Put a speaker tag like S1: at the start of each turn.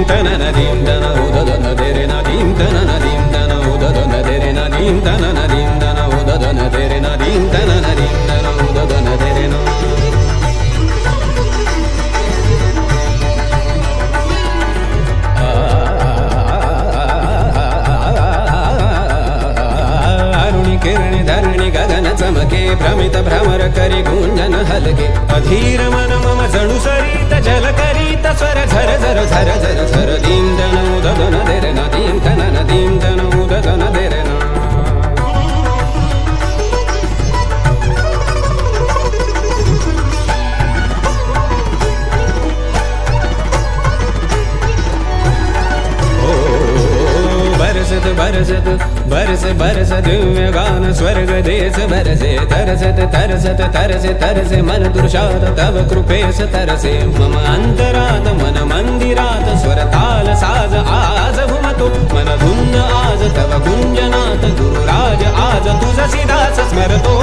S1: दीं तनन दीं तन उददन तेरे न दीं तनन दीं तन उददन तेरे न दीं तनन दीं तन उददन तेरे न दीं तनन दीं तन उददन तेरे न अरुणि किरणि धरणि गगन चमके भ्रमित भ्रमर करि गुञ्जन हलके अधीर मन मम जणु सरित जल करीत स्वर झर झर झर झर झर दीन्दन उददन देरन दीन्तनन दीन्दन उददन देरन बरसत बरसत बरस बरस दिव्य गान स्वर्ग देश बरसे तरसत तरसत तरसे तरसे मन दुर्शात तव कृपेस तरसे मम अंतर muerto